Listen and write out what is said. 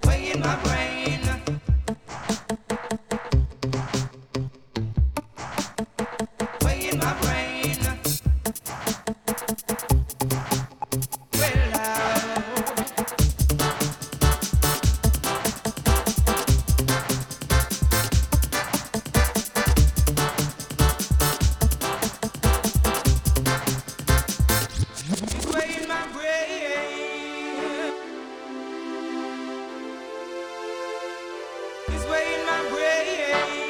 Playing my brain. in my brain.